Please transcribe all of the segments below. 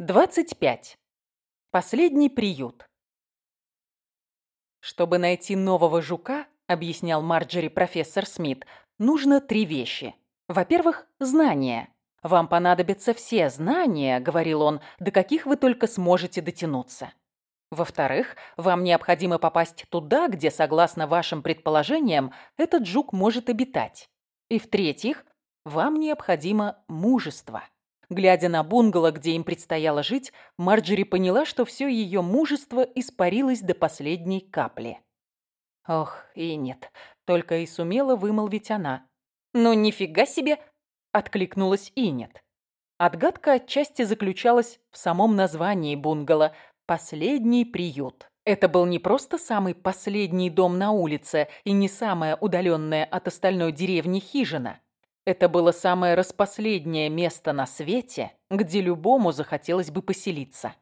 25. Последний приют. Чтобы найти нового жука, объяснял Марджери профессор Смит, нужно три вещи. Во-первых, знания. Вам понадобятся все знания, говорил он, до каких вы только сможете дотянуться. Во-вторых, вам необходимо попасть туда, где, согласно вашим предположениям, этот жук может обитать. И в-третьих, вам необходимо мужество. Глядя на бунгало, где им предстояло жить, Марджери поняла, что все ее мужество испарилось до последней капли. Ох, и нет, только и сумела вымолвить она. «Ну нифига себе!» — откликнулась и нет. Отгадка отчасти заключалась в самом названии бунгало «Последний приют». Это был не просто самый последний дом на улице и не самая удаленная от остальной деревни хижина. Это было самое распоследнее место на свете, где любому захотелось бы поселиться.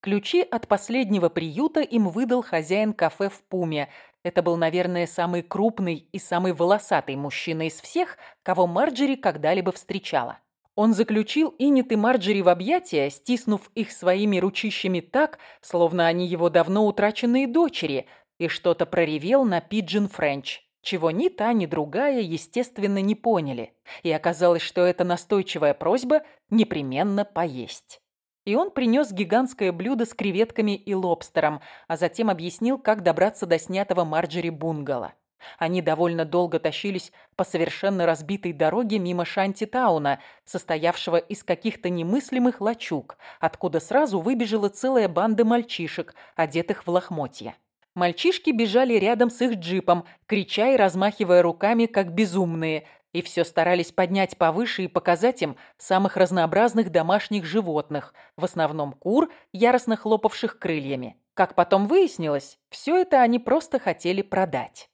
Ключи от последнего приюта им выдал хозяин кафе в Пуме. Это был, наверное, самый крупный и самый волосатый мужчина из всех, кого Марджери когда-либо встречала. Он заключил Инид и Марджери в объятия, стиснув их своими ручищами так, словно они его давно утраченные дочери, и что-то проревел на пиджин френч чего ни та, ни другая, естественно, не поняли, и оказалось, что это настойчивая просьба непременно поесть. И он принес гигантское блюдо с креветками и лобстером, а затем объяснил, как добраться до снятого Марджери бунгало. Они довольно долго тащились по совершенно разбитой дороге мимо Шантитауна, состоявшего из каких-то немыслимых лачуг, откуда сразу выбежала целая банда мальчишек, одетых в лохмотья. Мальчишки бежали рядом с их джипом, крича и размахивая руками, как безумные, и все старались поднять повыше и показать им самых разнообразных домашних животных, в основном кур, яростно хлопавших крыльями. Как потом выяснилось, все это они просто хотели продать.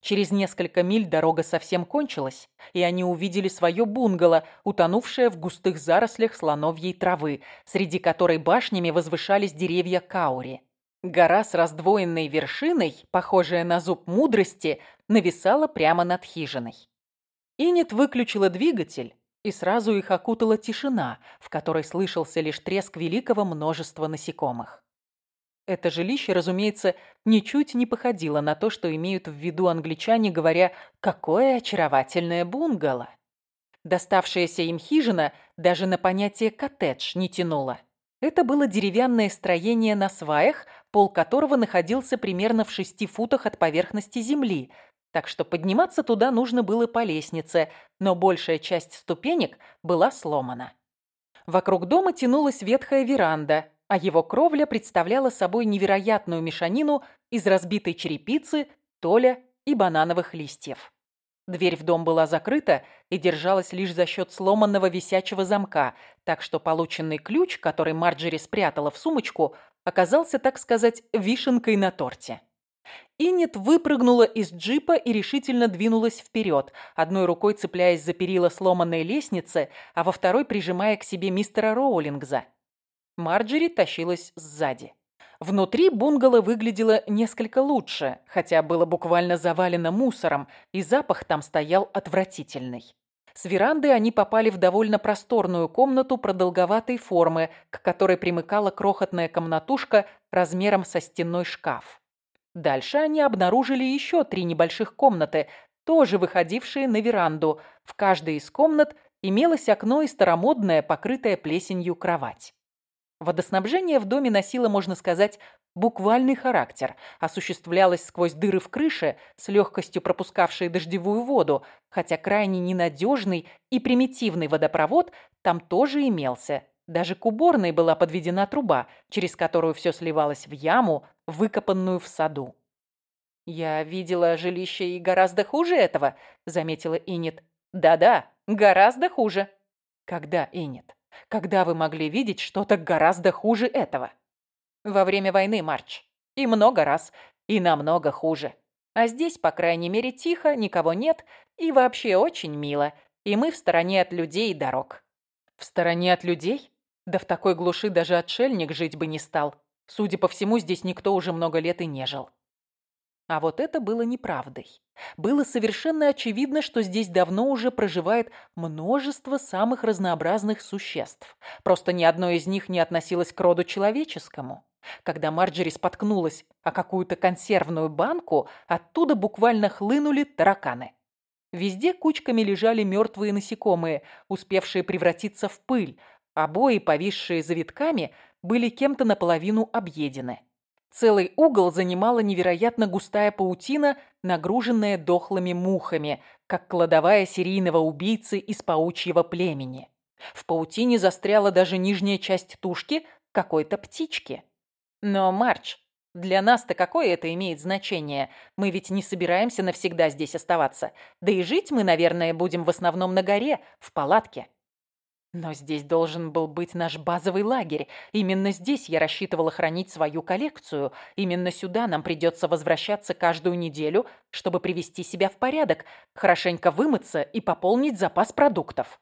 Через несколько миль дорога совсем кончилась, и они увидели свое бунгало, утонувшее в густых зарослях слоновьей травы, среди которой башнями возвышались деревья каури. Гора с раздвоенной вершиной, похожая на зуб мудрости, нависала прямо над хижиной. Инет выключила двигатель, и сразу их окутала тишина, в которой слышался лишь треск великого множества насекомых. Это жилище, разумеется, ничуть не походило на то, что имеют в виду англичане, говоря «какое очаровательное бунгало». Доставшаяся им хижина даже на понятие «коттедж» не тянула. Это было деревянное строение на сваях, пол которого находился примерно в шести футах от поверхности земли, так что подниматься туда нужно было по лестнице, но большая часть ступенек была сломана. Вокруг дома тянулась ветхая веранда, а его кровля представляла собой невероятную мешанину из разбитой черепицы, толя и банановых листьев. Дверь в дом была закрыта и держалась лишь за счет сломанного висячего замка, так что полученный ключ, который Марджери спрятала в сумочку, оказался, так сказать, вишенкой на торте. Иннет выпрыгнула из джипа и решительно двинулась вперед, одной рукой цепляясь за перила сломанной лестницы, а во второй прижимая к себе мистера Роулингза. Марджери тащилась сзади. Внутри бунгало выглядело несколько лучше, хотя было буквально завалено мусором, и запах там стоял отвратительный. С веранды они попали в довольно просторную комнату продолговатой формы, к которой примыкала крохотная комнатушка размером со стенной шкаф. Дальше они обнаружили еще три небольших комнаты, тоже выходившие на веранду. В каждой из комнат имелось окно и старомодная, покрытая плесенью кровать. Водоснабжение в доме носило, можно сказать, буквальный характер, осуществлялось сквозь дыры в крыше, с легкостью пропускавшие дождевую воду, хотя крайне ненадежный и примитивный водопровод там тоже имелся. Даже к уборной была подведена труба, через которую все сливалось в яму, выкопанную в саду. «Я видела жилище и гораздо хуже этого», — заметила Инет. «Да-да, гораздо хуже». «Когда, Инет?» Когда вы могли видеть что-то гораздо хуже этого? Во время войны, Марч. И много раз. И намного хуже. А здесь, по крайней мере, тихо, никого нет. И вообще очень мило. И мы в стороне от людей и дорог. В стороне от людей? Да в такой глуши даже отшельник жить бы не стал. Судя по всему, здесь никто уже много лет и не жил. А вот это было неправдой. Было совершенно очевидно, что здесь давно уже проживает множество самых разнообразных существ. Просто ни одно из них не относилось к роду человеческому. Когда Марджери споткнулась о какую-то консервную банку, оттуда буквально хлынули тараканы. Везде кучками лежали мертвые насекомые, успевшие превратиться в пыль. Обои, повисшие завитками, были кем-то наполовину объедены. Целый угол занимала невероятно густая паутина, нагруженная дохлыми мухами, как кладовая серийного убийцы из паучьего племени. В паутине застряла даже нижняя часть тушки какой-то птички. Но, Марч, для нас-то какое это имеет значение? Мы ведь не собираемся навсегда здесь оставаться. Да и жить мы, наверное, будем в основном на горе, в палатке. Но здесь должен был быть наш базовый лагерь. Именно здесь я рассчитывала хранить свою коллекцию. Именно сюда нам придется возвращаться каждую неделю, чтобы привести себя в порядок, хорошенько вымыться и пополнить запас продуктов.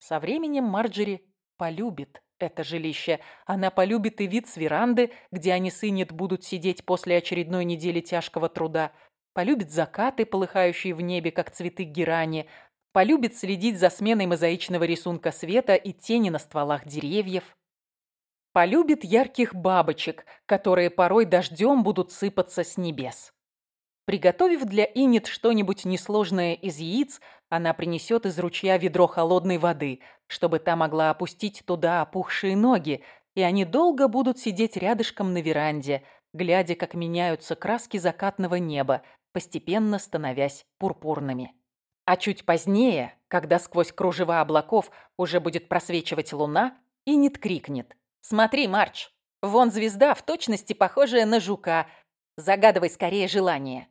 Со временем Марджери полюбит это жилище. Она полюбит и вид с веранды, где они с Иннет будут сидеть после очередной недели тяжкого труда. Полюбит закаты, полыхающие в небе, как цветы герани, полюбит следить за сменой мозаичного рисунка света и тени на стволах деревьев. Полюбит ярких бабочек, которые порой дождем будут сыпаться с небес. Приготовив для Инет что-нибудь несложное из яиц, она принесет из ручья ведро холодной воды, чтобы та могла опустить туда опухшие ноги, и они долго будут сидеть рядышком на веранде, глядя, как меняются краски закатного неба, постепенно становясь пурпурными. А чуть позднее, когда сквозь кружева облаков уже будет просвечивать луна, Инит крикнет. «Смотри, Марч, вон звезда, в точности похожая на жука. Загадывай скорее желание».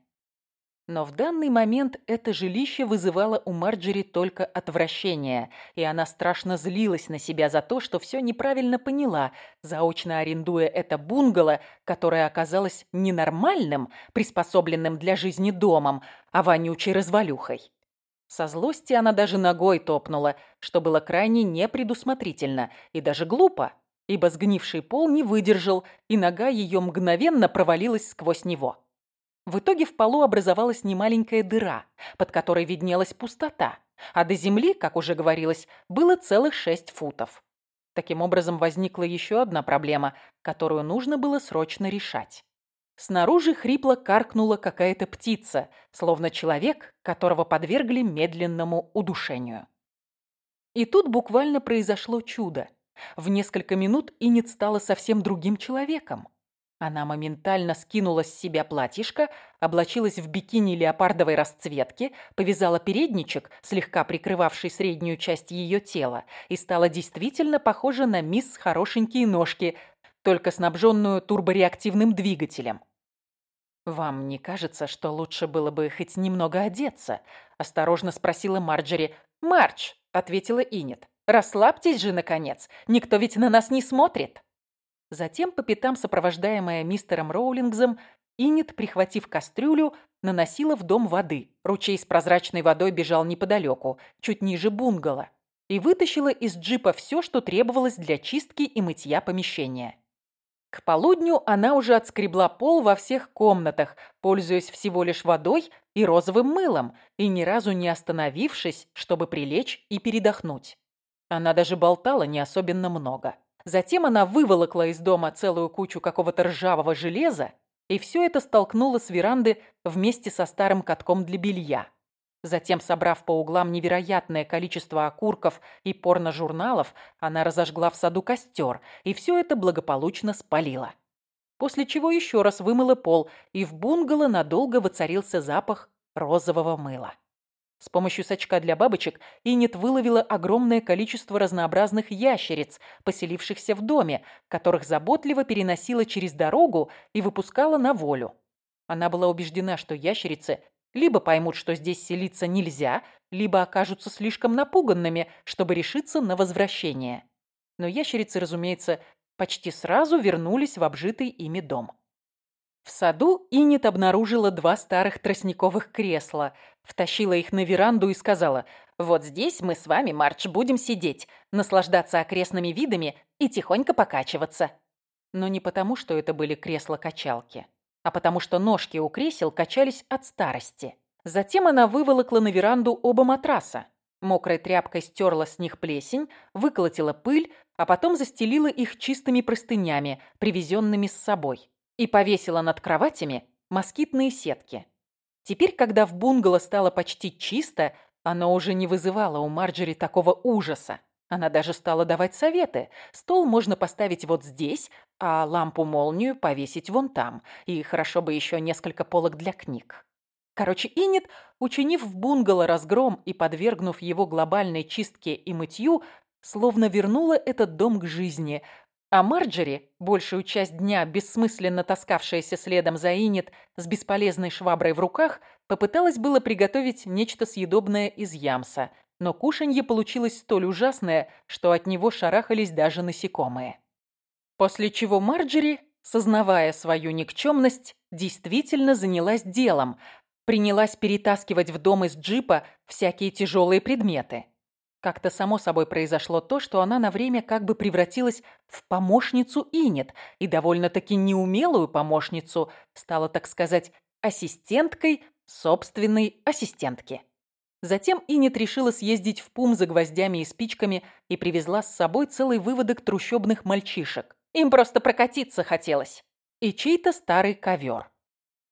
Но в данный момент это жилище вызывало у Марджери только отвращение, и она страшно злилась на себя за то, что все неправильно поняла, заочно арендуя это бунгало, которое оказалось ненормальным, приспособленным для жизни домом, а вонючей развалюхой. Со злости она даже ногой топнула, что было крайне непредусмотрительно и даже глупо, ибо сгнивший пол не выдержал, и нога ее мгновенно провалилась сквозь него. В итоге в полу образовалась немаленькая дыра, под которой виднелась пустота, а до земли, как уже говорилось, было целых шесть футов. Таким образом, возникла еще одна проблема, которую нужно было срочно решать. Снаружи хрипло каркнула какая-то птица, словно человек, которого подвергли медленному удушению. И тут буквально произошло чудо. В несколько минут Инет стала совсем другим человеком. Она моментально скинула с себя платьишко, облачилась в бикини леопардовой расцветки, повязала передничек, слегка прикрывавший среднюю часть ее тела, и стала действительно похожа на мисс хорошенькие ножки, только снабженную турбореактивным двигателем. «Вам не кажется, что лучше было бы хоть немного одеться?» – осторожно спросила Марджери. «Мардж!» – ответила Инет. «Расслабьтесь же, наконец! Никто ведь на нас не смотрит!» Затем, по пятам сопровождаемая мистером Роулингзом, Инет, прихватив кастрюлю, наносила в дом воды. Ручей с прозрачной водой бежал неподалеку, чуть ниже бунгало, и вытащила из джипа все, что требовалось для чистки и мытья помещения. К полудню она уже отскребла пол во всех комнатах, пользуясь всего лишь водой и розовым мылом, и ни разу не остановившись, чтобы прилечь и передохнуть. Она даже болтала не особенно много. Затем она выволокла из дома целую кучу какого-то ржавого железа, и все это столкнула с веранды вместе со старым катком для белья. Затем, собрав по углам невероятное количество окурков и порно-журналов, она разожгла в саду костер и все это благополучно спалила. После чего еще раз вымыла пол, и в бунгало надолго воцарился запах розового мыла. С помощью сачка для бабочек Инет выловила огромное количество разнообразных ящериц, поселившихся в доме, которых заботливо переносила через дорогу и выпускала на волю. Она была убеждена, что ящерицы либо поймут, что здесь селиться нельзя, либо окажутся слишком напуганными, чтобы решиться на возвращение. Но ящерицы, разумеется, почти сразу вернулись в обжитый ими дом. В саду Инет обнаружила два старых тростниковых кресла, втащила их на веранду и сказала, «Вот здесь мы с вами, Марч, будем сидеть, наслаждаться окрестными видами и тихонько покачиваться». Но не потому, что это были кресла-качалки. А потому что ножки у кресел качались от старости. Затем она выволокла на веранду оба матраса. Мокрой тряпкой стерла с них плесень, выколотила пыль, а потом застелила их чистыми простынями, привезенными с собой, и повесила над кроватями москитные сетки. Теперь, когда в бунгало стало почти чисто, оно уже не вызывало у Марджери такого ужаса. Она даже стала давать советы. Стол можно поставить вот здесь, а лампу-молнию повесить вон там. И хорошо бы еще несколько полок для книг. Короче, Инет, учинив в бунгало разгром и подвергнув его глобальной чистке и мытью, словно вернула этот дом к жизни. А Марджери, большую часть дня бессмысленно таскавшаяся следом за Инет с бесполезной шваброй в руках, попыталась было приготовить нечто съедобное из ямса – но кушанье получилось столь ужасное, что от него шарахались даже насекомые. После чего Марджери, сознавая свою никчемность, действительно занялась делом, принялась перетаскивать в дом из джипа всякие тяжелые предметы. Как-то само собой произошло то, что она на время как бы превратилась в помощницу Инет, и довольно-таки неумелую помощницу, стала, так сказать, ассистенткой собственной ассистентки. Затем Инет решила съездить в Пум за гвоздями и спичками и привезла с собой целый выводок трущобных мальчишек. Им просто прокатиться хотелось. И чей-то старый ковер.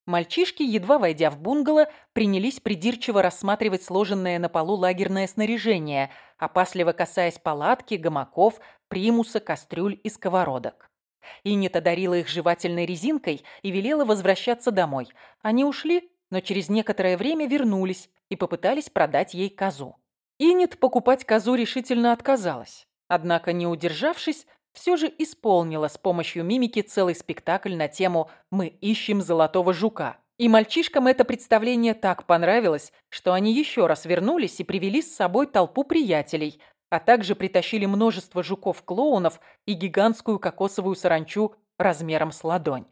Мальчишки, едва войдя в бунгало, принялись придирчиво рассматривать сложенное на полу лагерное снаряжение, опасливо касаясь палатки, гамаков, примуса, кастрюль и сковородок. Инет одарила их жевательной резинкой и велела возвращаться домой. Они ушли, но через некоторое время вернулись и попытались продать ей козу. Инет покупать козу решительно отказалась, однако, не удержавшись, все же исполнила с помощью мимики целый спектакль на тему «Мы ищем золотого жука». И мальчишкам это представление так понравилось, что они еще раз вернулись и привели с собой толпу приятелей, а также притащили множество жуков-клоунов и гигантскую кокосовую саранчу размером с ладонь.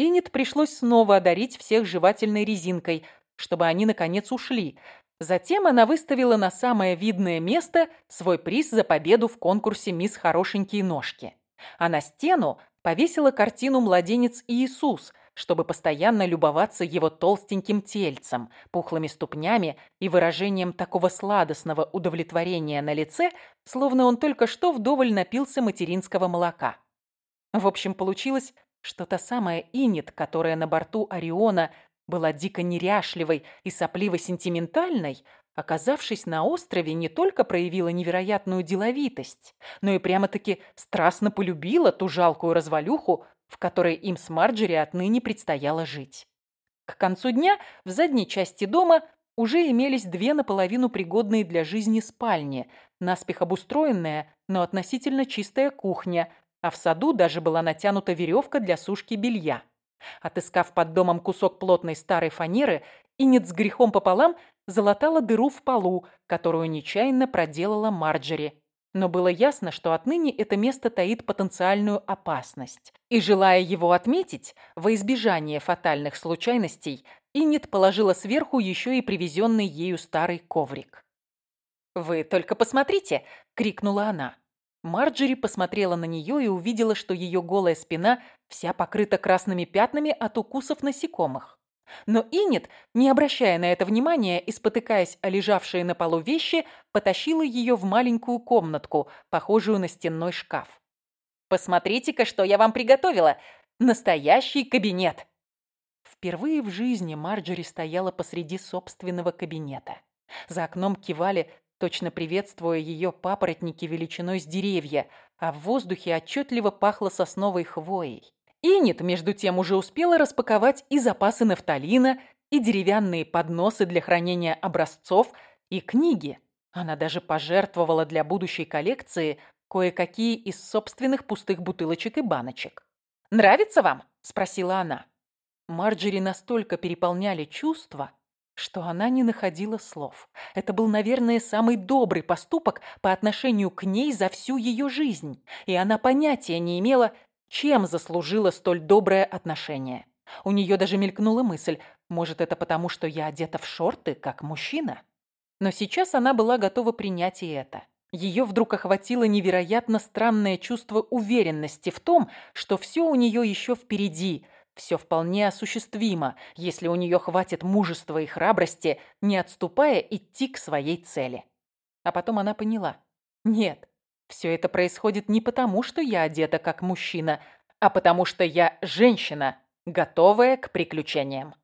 Инет пришлось снова одарить всех жевательной резинкой, чтобы они, наконец, ушли. Затем она выставила на самое видное место свой приз за победу в конкурсе «Мисс Хорошенькие ножки». А на стену повесила картину «Младенец Иисус», чтобы постоянно любоваться его толстеньким тельцем, пухлыми ступнями и выражением такого сладостного удовлетворения на лице, словно он только что вдоволь напился материнского молока. В общем, получилось что та самая Инет, которая на борту Ориона была дико неряшливой и сопливо-сентиментальной, оказавшись на острове, не только проявила невероятную деловитость, но и прямо-таки страстно полюбила ту жалкую развалюху, в которой им с Марджери отныне предстояло жить. К концу дня в задней части дома уже имелись две наполовину пригодные для жизни спальни, наспех обустроенная, но относительно чистая кухня, а в саду даже была натянута веревка для сушки белья. Отыскав под домом кусок плотной старой фанеры, Инет с грехом пополам залатала дыру в полу, которую нечаянно проделала Марджери. Но было ясно, что отныне это место таит потенциальную опасность. И, желая его отметить, во избежание фатальных случайностей, Иннет положила сверху еще и привезенный ею старый коврик. «Вы только посмотрите!» — крикнула она. Марджери посмотрела на нее и увидела, что ее голая спина вся покрыта красными пятнами от укусов насекомых. Но Инет, не обращая на это внимания и спотыкаясь о лежавшие на полу вещи, потащила ее в маленькую комнатку, похожую на стенной шкаф. «Посмотрите-ка, что я вам приготовила! Настоящий кабинет!» Впервые в жизни Марджери стояла посреди собственного кабинета. За окном кивали точно приветствуя ее папоротники величиной с деревья, а в воздухе отчетливо пахло сосновой хвоей. Инет, между тем, уже успела распаковать и запасы нафталина, и деревянные подносы для хранения образцов, и книги. Она даже пожертвовала для будущей коллекции кое-какие из собственных пустых бутылочек и баночек. «Нравится вам?» – спросила она. Марджери настолько переполняли чувства, что она не находила слов. Это был, наверное, самый добрый поступок по отношению к ней за всю ее жизнь, и она понятия не имела, чем заслужила столь доброе отношение. У нее даже мелькнула мысль, может, это потому, что я одета в шорты, как мужчина? Но сейчас она была готова принять и это. Ее вдруг охватило невероятно странное чувство уверенности в том, что все у нее еще впереди, все вполне осуществимо, если у нее хватит мужества и храбрости, не отступая идти к своей цели. А потом она поняла. Нет, все это происходит не потому, что я одета как мужчина, а потому что я женщина, готовая к приключениям.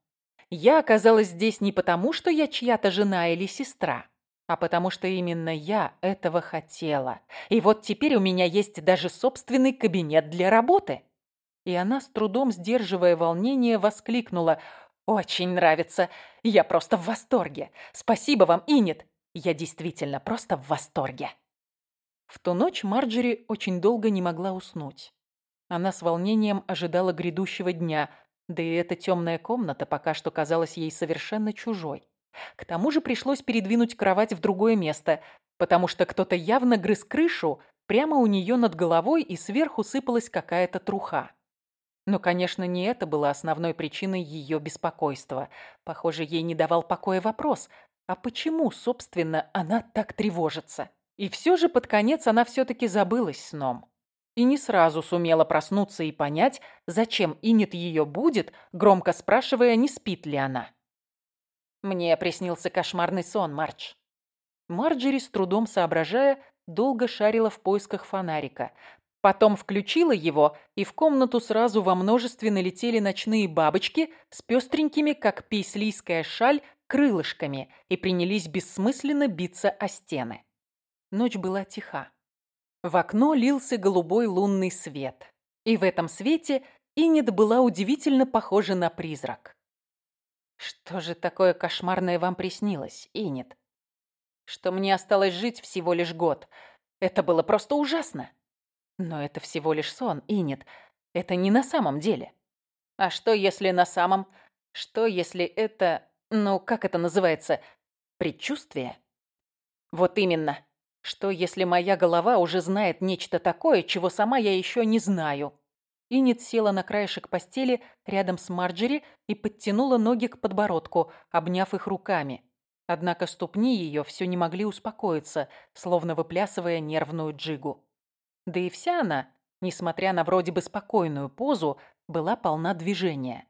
Я оказалась здесь не потому, что я чья-то жена или сестра, а потому что именно я этого хотела. И вот теперь у меня есть даже собственный кабинет для работы. И она, с трудом сдерживая волнение, воскликнула. «Очень нравится. Я просто в восторге. Спасибо вам, Инет. Я действительно просто в восторге». В ту ночь Марджери очень долго не могла уснуть. Она с волнением ожидала грядущего дня, да и эта темная комната пока что казалась ей совершенно чужой. К тому же пришлось передвинуть кровать в другое место, потому что кто-то явно грыз крышу прямо у нее над головой и сверху сыпалась какая-то труха. Но, конечно, не это было основной причиной ее беспокойства. Похоже, ей не давал покоя вопрос, а почему, собственно, она так тревожится? И все же под конец она все-таки забылась сном. И не сразу сумела проснуться и понять, зачем Инет ее будет, громко спрашивая, не спит ли она. Мне приснился кошмарный сон, Мардж. Марджери, с трудом соображая, долго шарила в поисках фонарика. Потом включила его, и в комнату сразу во множестве налетели ночные бабочки с пестренькими, как пейслийская шаль, крылышками и принялись бессмысленно биться о стены. Ночь была тиха. В окно лился голубой лунный свет. И в этом свете Инет была удивительно похожа на призрак. «Что же такое кошмарное вам приснилось, Инет?» «Что мне осталось жить всего лишь год. Это было просто ужасно!» «Но это всего лишь сон, Инет. Это не на самом деле». «А что, если на самом? Что, если это... Ну, как это называется? Предчувствие?» «Вот именно. Что, если моя голова уже знает нечто такое, чего сама я еще не знаю?» Иннет села на краешек постели рядом с Марджери и подтянула ноги к подбородку, обняв их руками. Однако ступни ее все не могли успокоиться, словно выплясывая нервную джигу. Да и вся она, несмотря на вроде бы спокойную позу, была полна движения.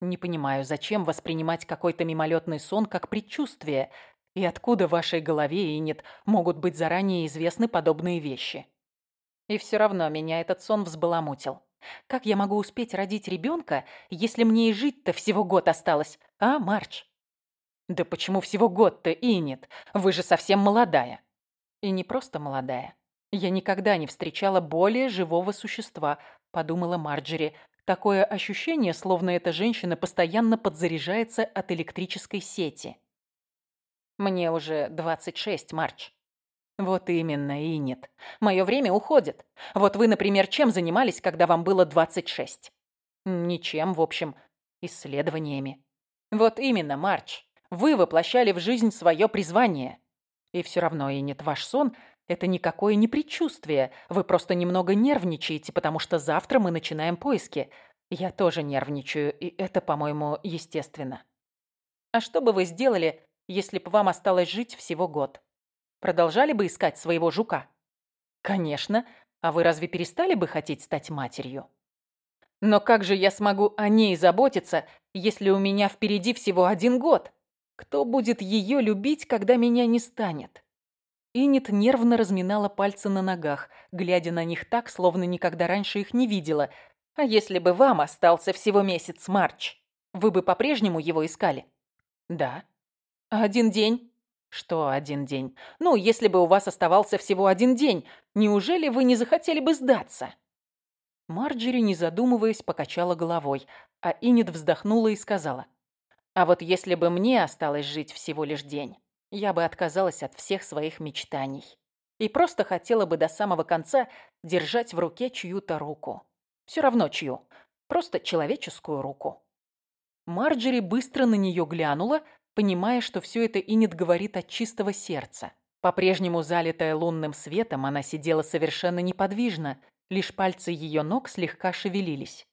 Не понимаю, зачем воспринимать какой-то мимолетный сон как предчувствие, и откуда в вашей голове, Инет, могут быть заранее известны подобные вещи? И все равно меня этот сон взбаламутил. Как я могу успеть родить ребенка, если мне и жить-то всего год осталось, а, Марч? Да почему всего год-то, Инет? Вы же совсем молодая. И не просто молодая. Я никогда не встречала более живого существа, подумала Марджери. Такое ощущение, словно эта женщина постоянно подзаряжается от электрической сети. Мне уже 26, Марч. Вот именно, и нет. Мое время уходит. Вот вы, например, чем занимались, когда вам было 26? Ничем, в общем, исследованиями. Вот именно, Марч. Вы воплощали в жизнь свое призвание. И все равно, и нет, ваш сон – это никакое не предчувствие. Вы просто немного нервничаете, потому что завтра мы начинаем поиски. Я тоже нервничаю, и это, по-моему, естественно. А что бы вы сделали, если бы вам осталось жить всего год? Продолжали бы искать своего жука? Конечно. А вы разве перестали бы хотеть стать матерью? Но как же я смогу о ней заботиться, если у меня впереди всего один год? Кто будет ее любить, когда меня не станет? Иннет нервно разминала пальцы на ногах, глядя на них так, словно никогда раньше их не видела. А если бы вам остался всего месяц Марч, вы бы по-прежнему его искали? Да. «Один день?» «Что один день? Ну, если бы у вас оставался всего один день, неужели вы не захотели бы сдаться?» Марджери, не задумываясь, покачала головой, а Иннет вздохнула и сказала. «А вот если бы мне осталось жить всего лишь день, я бы отказалась от всех своих мечтаний и просто хотела бы до самого конца держать в руке чью-то руку. Все равно чью, просто человеческую руку». Марджери быстро на нее глянула, понимая, что все это Инет говорит от чистого сердца. По-прежнему залитая лунным светом, она сидела совершенно неподвижно, лишь пальцы ее ног слегка шевелились.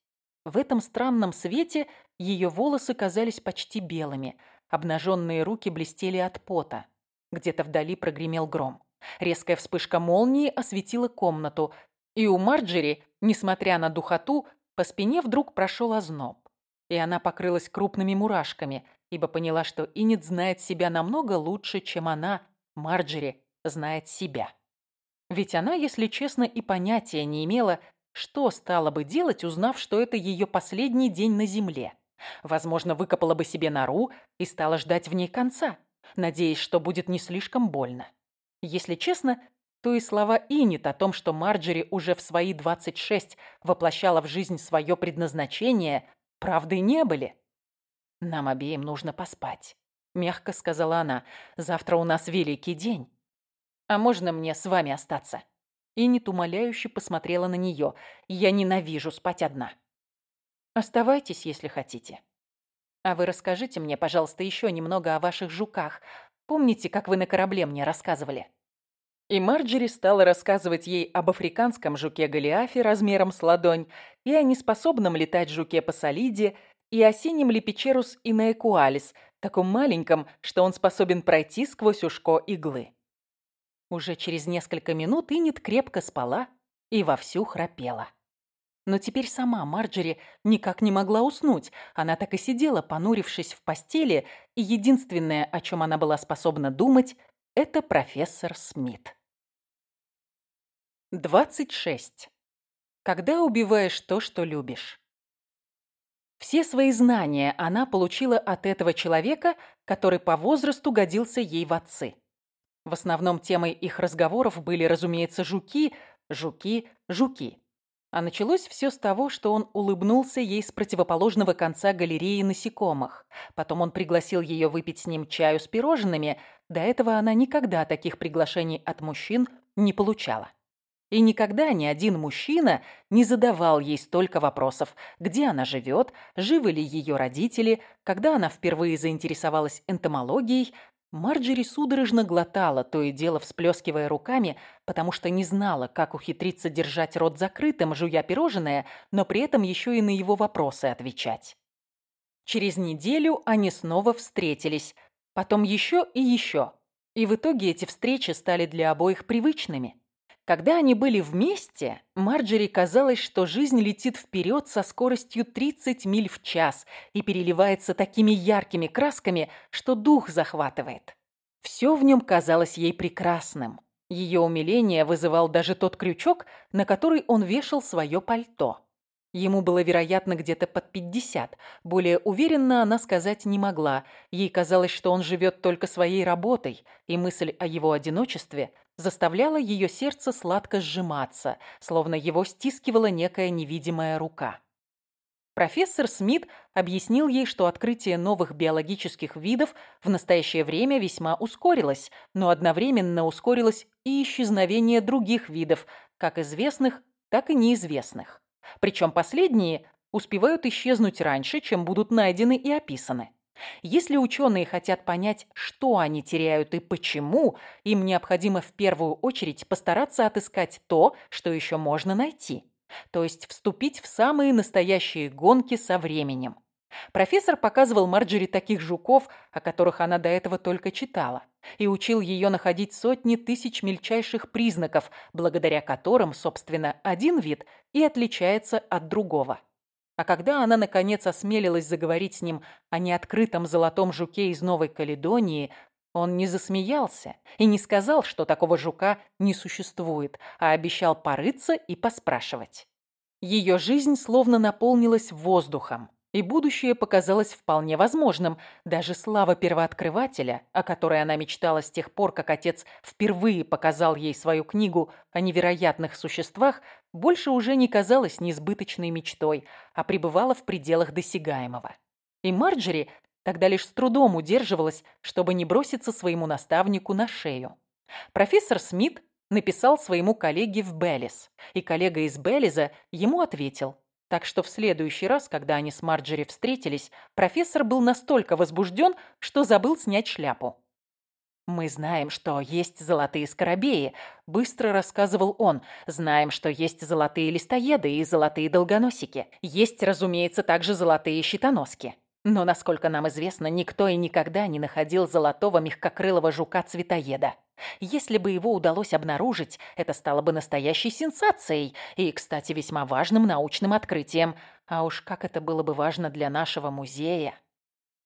В этом странном свете ее волосы казались почти белыми, обнаженные руки блестели от пота. Где-то вдали прогремел гром. Резкая вспышка молнии осветила комнату, и у Марджери, несмотря на духоту, По спине вдруг прошел озноб, и она покрылась крупными мурашками, ибо поняла, что Иннет знает себя намного лучше, чем она, Марджери, знает себя. Ведь она, если честно, и понятия не имела, что стала бы делать, узнав, что это ее последний день на земле. Возможно, выкопала бы себе нору и стала ждать в ней конца, надеясь, что будет не слишком больно. Если честно, то и слова Иннет о том, что Марджери уже в свои 26 воплощала в жизнь свое предназначение, правдой не были. «Нам обеим нужно поспать», — мягко сказала она. «Завтра у нас великий день. А можно мне с вами остаться?» Иннет умоляюще посмотрела на нее. «Я ненавижу спать одна». «Оставайтесь, если хотите. А вы расскажите мне, пожалуйста, еще немного о ваших жуках. Помните, как вы на корабле мне рассказывали?» И Марджери стала рассказывать ей об африканском жуке Голиафе размером с ладонь и о неспособном летать жуке Пасолиде и о синем лепечерус инеэкуалис, таком маленьком, что он способен пройти сквозь ушко иглы. Уже через несколько минут Иннет крепко спала и вовсю храпела. Но теперь сама Марджери никак не могла уснуть. Она так и сидела, понурившись в постели, и единственное, о чем она была способна думать, это профессор Смит. 26. Когда убиваешь то, что любишь. Все свои знания она получила от этого человека, который по возрасту годился ей в отцы. В основном темой их разговоров были, разумеется, жуки, жуки, жуки. А началось все с того, что он улыбнулся ей с противоположного конца галереи насекомых. Потом он пригласил ее выпить с ним чаю с пирожными. До этого она никогда таких приглашений от мужчин не получала. И никогда ни один мужчина не задавал ей столько вопросов. Где она живет, живы ли ее родители, когда она впервые заинтересовалась энтомологией, Марджери судорожно глотала, то и дело всплескивая руками, потому что не знала, как ухитриться держать рот закрытым, жуя пирожное, но при этом еще и на его вопросы отвечать. Через неделю они снова встретились, потом еще и еще. И в итоге эти встречи стали для обоих привычными. Когда они были вместе, Марджери казалось, что жизнь летит вперед со скоростью 30 миль в час и переливается такими яркими красками, что дух захватывает. Все в нем казалось ей прекрасным. Ее умиление вызывал даже тот крючок, на который он вешал свое пальто. Ему было, вероятно, где-то под 50. Более уверенно она сказать не могла. Ей казалось, что он живет только своей работой, и мысль о его одиночестве – заставляло ее сердце сладко сжиматься, словно его стискивала некая невидимая рука. Профессор Смит объяснил ей, что открытие новых биологических видов в настоящее время весьма ускорилось, но одновременно ускорилось и исчезновение других видов, как известных, так и неизвестных. Причем последние успевают исчезнуть раньше, чем будут найдены и описаны. Если ученые хотят понять, что они теряют и почему, им необходимо в первую очередь постараться отыскать то, что еще можно найти. То есть вступить в самые настоящие гонки со временем. Профессор показывал Марджери таких жуков, о которых она до этого только читала, и учил ее находить сотни тысяч мельчайших признаков, благодаря которым, собственно, один вид и отличается от другого. А когда она, наконец, осмелилась заговорить с ним о неоткрытом золотом жуке из Новой Каледонии, он не засмеялся и не сказал, что такого жука не существует, а обещал порыться и поспрашивать. Ее жизнь словно наполнилась воздухом, и будущее показалось вполне возможным. Даже слава первооткрывателя, о которой она мечтала с тех пор, как отец впервые показал ей свою книгу о невероятных существах, больше уже не казалась несбыточной мечтой, а пребывала в пределах досягаемого. И Марджери тогда лишь с трудом удерживалась, чтобы не броситься своему наставнику на шею. Профессор Смит написал своему коллеге в Беллис, и коллега из Беллиза ему ответил – так что в следующий раз, когда они с Марджери встретились, профессор был настолько возбужден, что забыл снять шляпу. «Мы знаем, что есть золотые скоробеи», — быстро рассказывал он. «Знаем, что есть золотые листоеды и золотые долгоносики. Есть, разумеется, также золотые щитоноски. Но, насколько нам известно, никто и никогда не находил золотого мягкокрылого жука-цветоеда. Если бы его удалось обнаружить, это стало бы настоящей сенсацией и, кстати, весьма важным научным открытием. А уж как это было бы важно для нашего музея.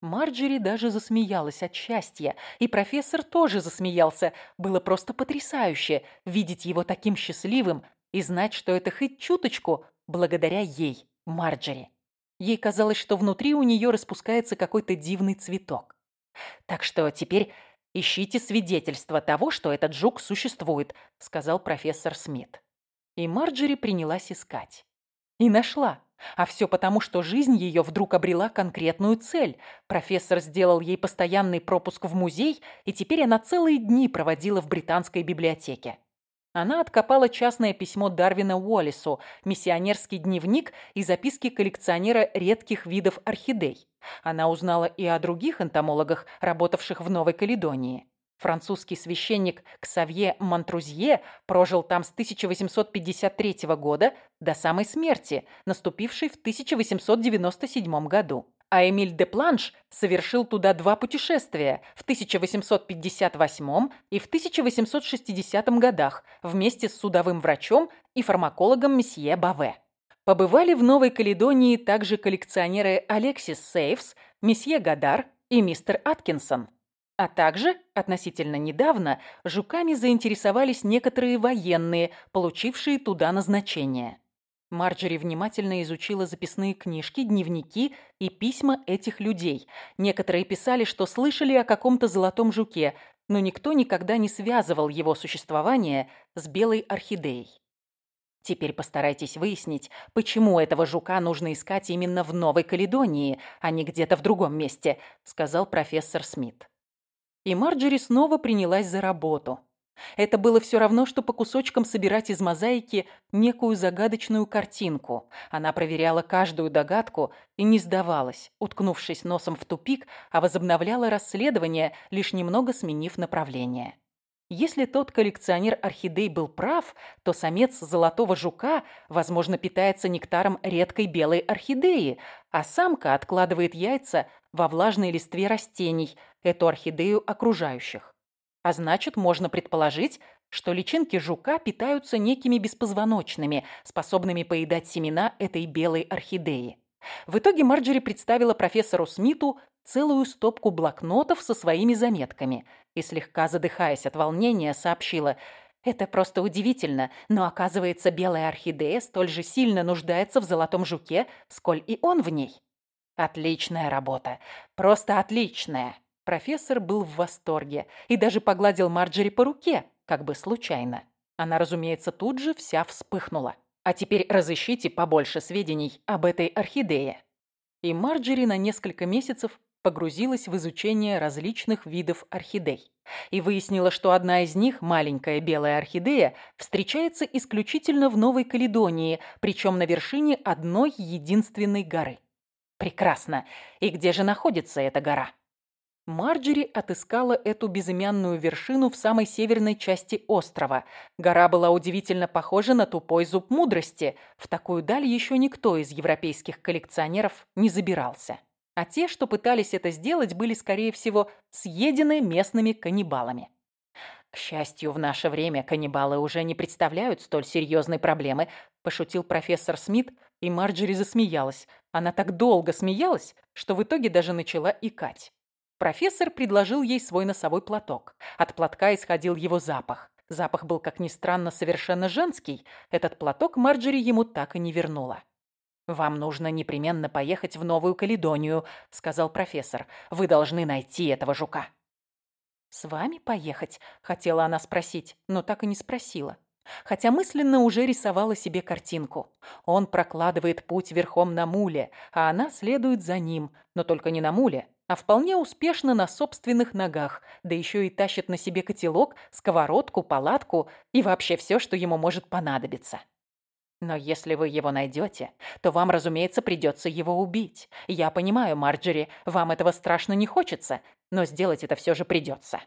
Марджери даже засмеялась от счастья, и профессор тоже засмеялся. Было просто потрясающе видеть его таким счастливым и знать, что это хоть чуточку благодаря ей, Марджери. Ей казалось, что внутри у нее распускается какой-то дивный цветок. Так что теперь ищите свидетельство того, что этот жук существует, сказал профессор Смит. И Марджери принялась искать. И нашла. А все потому, что жизнь ее вдруг обрела конкретную цель. Профессор сделал ей постоянный пропуск в музей, и теперь она целые дни проводила в британской библиотеке. Она откопала частное письмо Дарвина Уоллису, миссионерский дневник и записки коллекционера редких видов орхидей. Она узнала и о других энтомологах, работавших в Новой Каледонии. Французский священник Ксавье Монтрузье прожил там с 1853 года до самой смерти, наступившей в 1897 году. А Эмиль де Планш совершил туда два путешествия в 1858 и в 1860 годах вместе с судовым врачом и фармакологом месье Баве. Побывали в Новой Каледонии также коллекционеры Алексис Сейвс, месье Гадар и мистер Аткинсон. А также, относительно недавно, жуками заинтересовались некоторые военные, получившие туда назначение. Марджери внимательно изучила записные книжки, дневники и письма этих людей. Некоторые писали, что слышали о каком-то золотом жуке, но никто никогда не связывал его существование с белой орхидеей. Теперь постарайтесь выяснить, почему этого жука нужно искать именно в Новой Каледонии, а не где-то в другом месте, сказал профессор Смит. И Марджери снова принялась за работу. Это было все равно, что по кусочкам собирать из мозаики некую загадочную картинку. Она проверяла каждую догадку и не сдавалась, уткнувшись носом в тупик, а возобновляла расследование, лишь немного сменив направление. Если тот коллекционер орхидей был прав, то самец золотого жука, возможно, питается нектаром редкой белой орхидеи, а самка откладывает яйца во влажной листве растений, эту орхидею окружающих. А значит, можно предположить, что личинки жука питаются некими беспозвоночными, способными поедать семена этой белой орхидеи. В итоге Марджери представила профессору Смиту целую стопку блокнотов со своими заметками и, слегка задыхаясь от волнения, сообщила «Это просто удивительно, но, оказывается, белая орхидея столь же сильно нуждается в золотом жуке, сколь и он в ней». «Отличная работа, просто отличная!» Профессор был в восторге и даже погладил Марджери по руке, как бы случайно. Она, разумеется, тут же вся вспыхнула. А теперь разыщите побольше сведений об этой орхидее. И Марджери на несколько месяцев погрузилась в изучение различных видов орхидей и выяснила, что одна из них, маленькая белая орхидея, встречается исключительно в Новой Каледонии, причем на вершине одной единственной горы. Прекрасно. И где же находится эта гора? Марджери отыскала эту безымянную вершину в самой северной части острова. Гора была удивительно похожа на тупой зуб мудрости. В такую даль еще никто из европейских коллекционеров не забирался. А те, что пытались это сделать, были, скорее всего, съедены местными каннибалами. К счастью, в наше время каннибалы уже не представляют столь серьезной проблемы, пошутил профессор Смит, и Марджери засмеялась. Она так долго смеялась, что в итоге даже начала икать. Профессор предложил ей свой носовой платок. От платка исходил его запах. Запах был, как ни странно, совершенно женский. Этот платок Марджери ему так и не вернула. «Вам нужно непременно поехать в Новую Каледонию», — сказал профессор. «Вы должны найти этого жука». «С вами поехать?» — хотела она спросить, но так и не спросила. Хотя мысленно уже рисовала себе картинку. Он прокладывает путь верхом на муле, а она следует за ним, но только не на муле, а вполне успешно на собственных ногах, да еще и тащит на себе котелок, сковородку, палатку и вообще все, что ему может понадобиться. Но если вы его найдете, то вам, разумеется, придется его убить. Я понимаю, Марджери, вам этого страшно не хочется, но сделать это все же придется.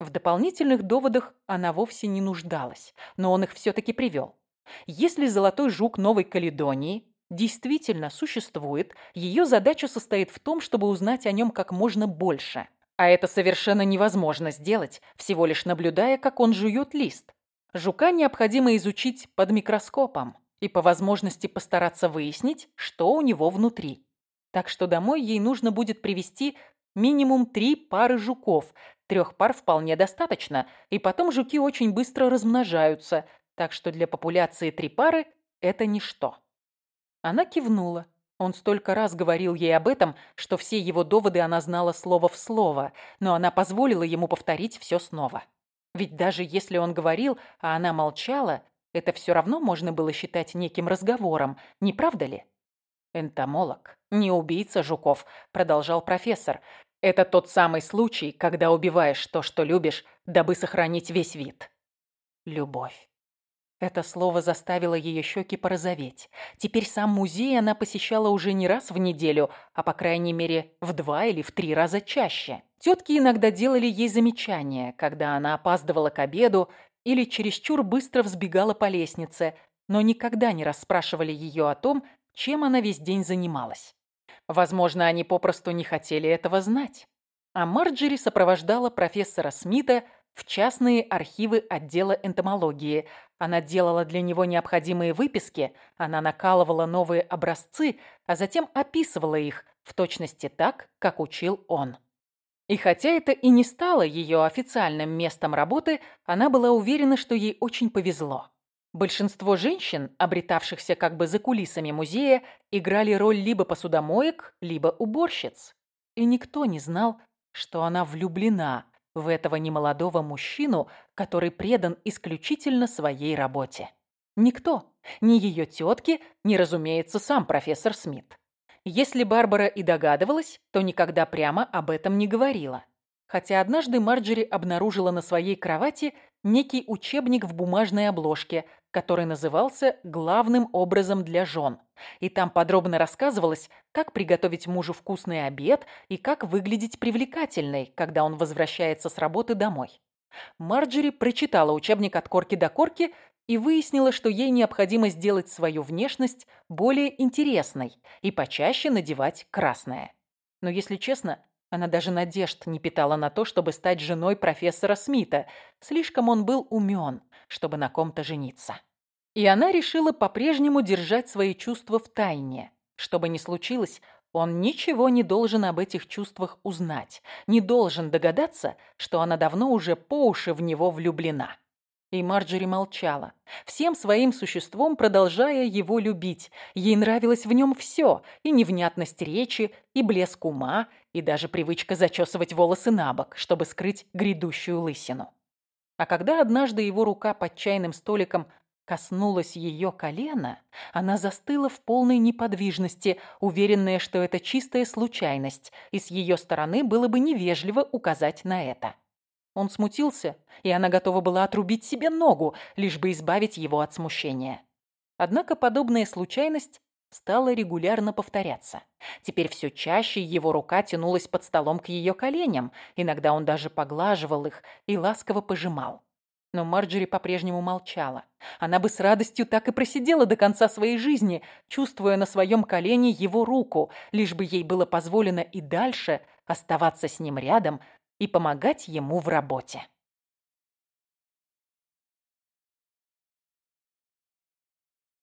В дополнительных доводах она вовсе не нуждалась, но он их все-таки привел. Если золотой жук Новой Каледонии действительно существует, ее задача состоит в том, чтобы узнать о нем как можно больше. А это совершенно невозможно сделать, всего лишь наблюдая, как он жует лист. Жука необходимо изучить под микроскопом и по возможности постараться выяснить, что у него внутри. Так что домой ей нужно будет привезти минимум три пары жуков. Трех пар вполне достаточно, и потом жуки очень быстро размножаются, так что для популяции три пары – это ничто. Она кивнула. Он столько раз говорил ей об этом, что все его доводы она знала слово в слово, но она позволила ему повторить все снова. Ведь даже если он говорил, а она молчала, это все равно можно было считать неким разговором, не правда ли? «Энтомолог, не убийца жуков», — продолжал профессор. «Это тот самый случай, когда убиваешь то, что любишь, дабы сохранить весь вид». Любовь. Это слово заставило ее щеки порозоветь. Теперь сам музей она посещала уже не раз в неделю, а по крайней мере в два или в три раза чаще. Тетки иногда делали ей замечания, когда она опаздывала к обеду или чересчур быстро взбегала по лестнице, но никогда не расспрашивали ее о том, чем она весь день занималась. Возможно, они попросту не хотели этого знать. А Марджери сопровождала профессора Смита в частные архивы отдела энтомологии. Она делала для него необходимые выписки, она накалывала новые образцы, а затем описывала их в точности так, как учил он. И хотя это и не стало ее официальным местом работы, она была уверена, что ей очень повезло. Большинство женщин, обретавшихся как бы за кулисами музея, играли роль либо посудомоек, либо уборщиц. И никто не знал, что она влюблена в этого немолодого мужчину, который предан исключительно своей работе. Никто, ни ее тетки, ни, разумеется, сам профессор Смит. Если Барбара и догадывалась, то никогда прямо об этом не говорила. Хотя однажды Марджери обнаружила на своей кровати некий учебник в бумажной обложке, который назывался «Главным образом для жен». И там подробно рассказывалось, как приготовить мужу вкусный обед и как выглядеть привлекательной, когда он возвращается с работы домой. Марджери прочитала учебник от корки до корки и выяснила, что ей необходимо сделать свою внешность более интересной и почаще надевать красное. Но, если честно, она даже надежд не питала на то, чтобы стать женой профессора Смита. Слишком он был умен, чтобы на ком-то жениться. И она решила по-прежнему держать свои чувства в тайне. Что бы ни случилось, он ничего не должен об этих чувствах узнать, не должен догадаться, что она давно уже по уши в него влюблена. И Марджери молчала, всем своим существом продолжая его любить. Ей нравилось в нем все, и невнятность речи, и блеск ума, и даже привычка зачесывать волосы на бок, чтобы скрыть грядущую лысину. А когда однажды его рука под чайным столиком коснулась ее колена, она застыла в полной неподвижности, уверенная, что это чистая случайность, и с ее стороны было бы невежливо указать на это. Он смутился, и она готова была отрубить себе ногу, лишь бы избавить его от смущения. Однако подобная случайность стала регулярно повторяться. Теперь все чаще его рука тянулась под столом к ее коленям, иногда он даже поглаживал их и ласково пожимал. Но Марджери по-прежнему молчала. Она бы с радостью так и просидела до конца своей жизни, чувствуя на своем колене его руку, лишь бы ей было позволено и дальше оставаться с ним рядом, и помогать ему в работе.